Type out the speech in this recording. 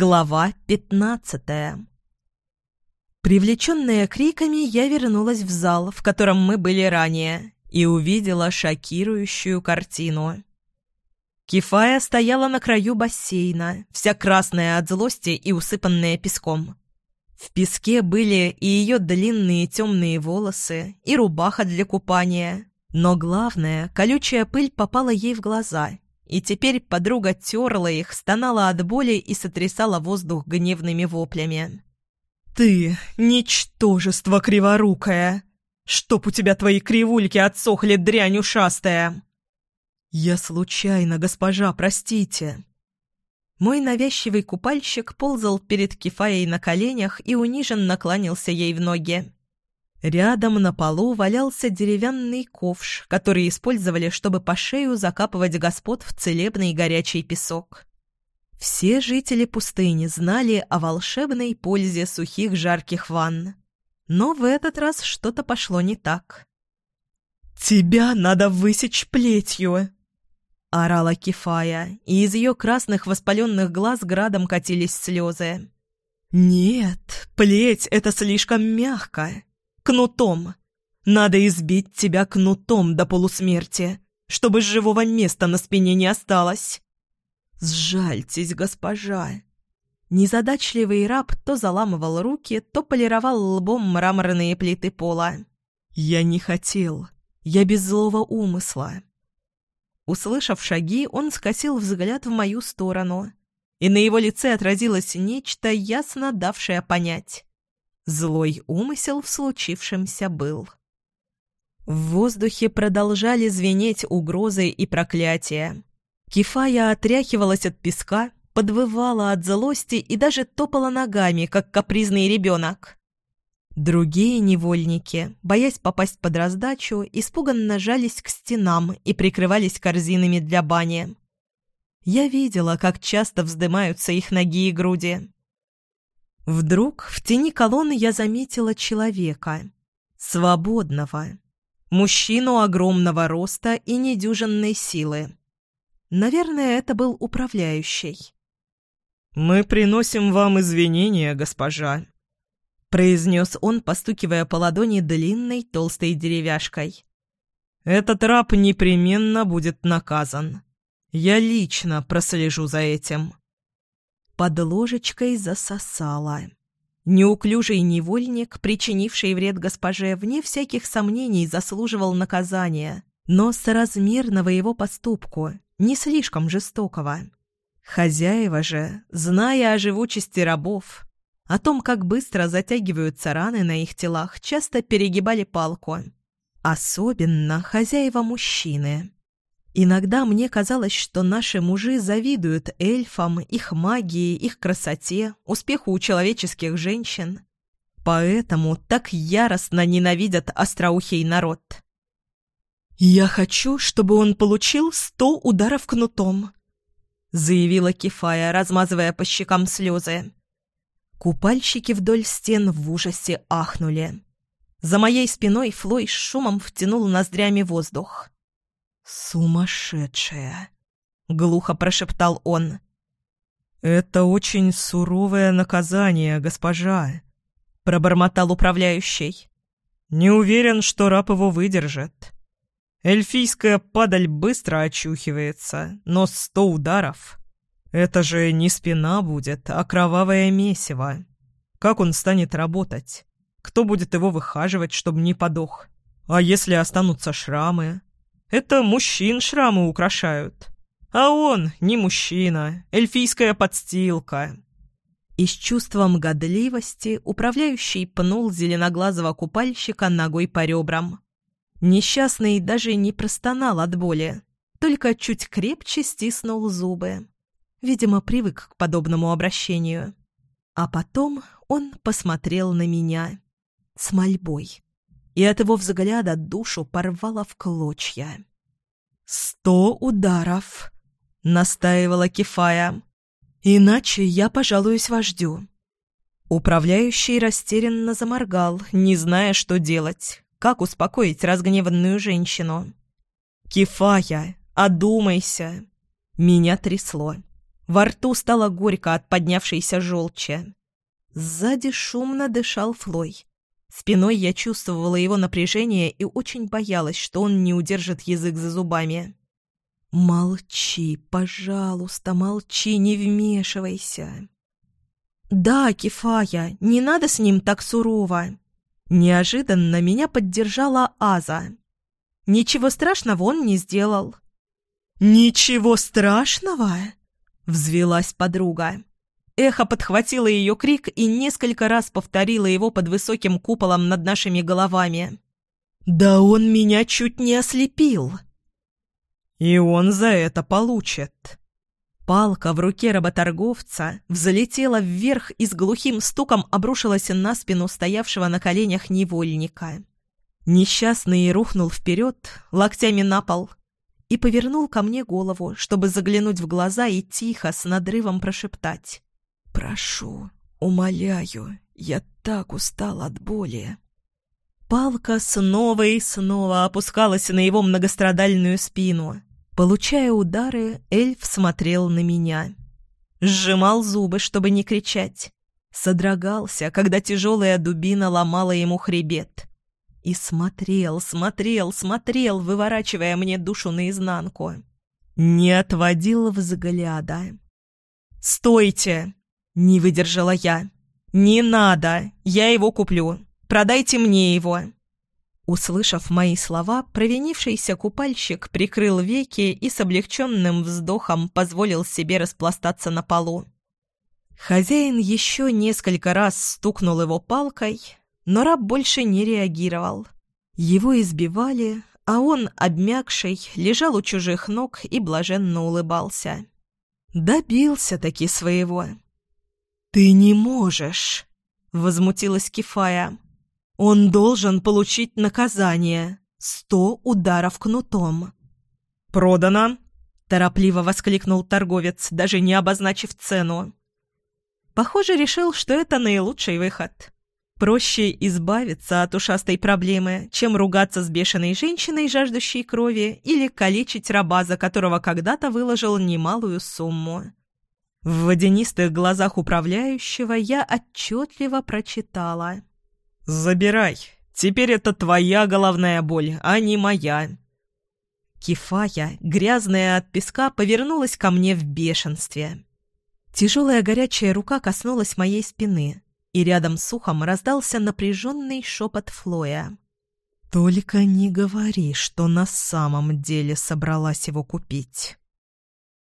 Глава пятнадцатая Привлеченная криками, я вернулась в зал, в котором мы были ранее, и увидела шокирующую картину. Кефая стояла на краю бассейна, вся красная от злости и усыпанная песком. В песке были и ее длинные темные волосы, и рубаха для купания, но главное, колючая пыль попала ей в глаза — и теперь подруга терла их, стонала от боли и сотрясала воздух гневными воплями. «Ты — ничтожество криворукое! Чтоб у тебя твои кривульки отсохли, дрянь ушастая!» «Я случайно, госпожа, простите!» Мой навязчивый купальщик ползал перед Кефаей на коленях и униженно кланялся ей в ноги. Рядом на полу валялся деревянный ковш, который использовали, чтобы по шею закапывать господ в целебный горячий песок. Все жители пустыни знали о волшебной пользе сухих жарких ванн. Но в этот раз что-то пошло не так. «Тебя надо высечь плетью!» — орала Кефая, и из ее красных воспаленных глаз градом катились слезы. «Нет, плеть — это слишком мягко. Кнутом. Надо избить тебя кнутом до полусмерти, чтобы живого места на спине не осталось. Сжальтесь, госпожа. Незадачливый раб то заламывал руки, то полировал лбом мраморные плиты пола. «Я не хотел. Я без злого умысла». Услышав шаги, он скосил взгляд в мою сторону, и на его лице отразилось нечто, ясно давшее понять. Злой умысел в случившемся был. В воздухе продолжали звенеть угрозы и проклятия. Кефая отряхивалась от песка, подвывала от злости и даже топала ногами, как капризный ребенок. Другие невольники, боясь попасть под раздачу, испуганно жались к стенам и прикрывались корзинами для бани. Я видела, как часто вздымаются их ноги и груди. Вдруг в тени колонны я заметила человека. Свободного. Мужчину огромного роста и недюжинной силы. Наверное, это был управляющий. «Мы приносим вам извинения, госпожа», — произнес он, постукивая по ладони длинной толстой деревяшкой. «Этот раб непременно будет наказан. Я лично прослежу за этим» под ложечкой засосала. Неуклюжий невольник, причинивший вред госпоже, вне всяких сомнений заслуживал наказания, но соразмерного его поступку, не слишком жестокого. Хозяева же, зная о живучести рабов, о том, как быстро затягиваются раны на их телах, часто перегибали палку. Особенно хозяева мужчины. Иногда мне казалось, что наши мужи завидуют эльфам, их магии, их красоте, успеху у человеческих женщин. Поэтому так яростно ненавидят остроухий народ. «Я хочу, чтобы он получил сто ударов кнутом», — заявила Кефая, размазывая по щекам слезы. Купальщики вдоль стен в ужасе ахнули. За моей спиной Флой с шумом втянул ноздрями воздух. «Сумасшедшая!» — глухо прошептал он. «Это очень суровое наказание, госпожа», — пробормотал управляющий. «Не уверен, что раб его выдержит. Эльфийская падаль быстро очухивается, но сто ударов — это же не спина будет, а кровавое месиво. Как он станет работать? Кто будет его выхаживать, чтобы не подох? А если останутся шрамы?» Это мужчин шрамы украшают. А он не мужчина, эльфийская подстилка». И с чувством годливости управляющий пнул зеленоглазого купальщика ногой по ребрам. Несчастный даже не простонал от боли, только чуть крепче стиснул зубы. Видимо, привык к подобному обращению. А потом он посмотрел на меня с мольбой и от его взгляда душу порвало в клочья. «Сто ударов!» — настаивала Кефая. «Иначе я пожалуюсь вождю». Управляющий растерянно заморгал, не зная, что делать, как успокоить разгневанную женщину. «Кефая, одумайся!» Меня трясло. Во рту стало горько от поднявшейся желчи. Сзади шумно дышал Флой. Спиной я чувствовала его напряжение и очень боялась, что он не удержит язык за зубами. «Молчи, пожалуйста, молчи, не вмешивайся». «Да, Кефая, не надо с ним так сурово». Неожиданно меня поддержала Аза. «Ничего страшного он не сделал». «Ничего страшного?» — взвелась подруга. Эхо подхватило ее крик и несколько раз повторило его под высоким куполом над нашими головами. «Да он меня чуть не ослепил!» «И он за это получит!» Палка в руке работорговца взлетела вверх и с глухим стуком обрушилась на спину стоявшего на коленях невольника. Несчастный рухнул вперед, локтями на пол, и повернул ко мне голову, чтобы заглянуть в глаза и тихо, с надрывом прошептать. «Прошу, умоляю, я так устал от боли». Палка снова и снова опускалась на его многострадальную спину. Получая удары, эльф смотрел на меня. Сжимал зубы, чтобы не кричать. Содрогался, когда тяжелая дубина ломала ему хребет. И смотрел, смотрел, смотрел, выворачивая мне душу наизнанку. Не отводил взгляда. «Стойте!» Не выдержала я. «Не надо! Я его куплю! Продайте мне его!» Услышав мои слова, провинившийся купальщик прикрыл веки и с облегченным вздохом позволил себе распластаться на полу. Хозяин еще несколько раз стукнул его палкой, но раб больше не реагировал. Его избивали, а он, обмякший, лежал у чужих ног и блаженно улыбался. Добился-таки своего. «Ты не можешь!» — возмутилась Кефая. «Он должен получить наказание. Сто ударов кнутом». «Продано!» — торопливо воскликнул торговец, даже не обозначив цену. Похоже, решил, что это наилучший выход. Проще избавиться от ушастой проблемы, чем ругаться с бешеной женщиной, жаждущей крови, или калечить раба, за которого когда-то выложил немалую сумму. В водянистых глазах управляющего я отчетливо прочитала. «Забирай. Теперь это твоя головная боль, а не моя». Кефая, грязная от песка, повернулась ко мне в бешенстве. Тяжелая горячая рука коснулась моей спины, и рядом с ухом раздался напряженный шепот Флоя. «Только не говори, что на самом деле собралась его купить».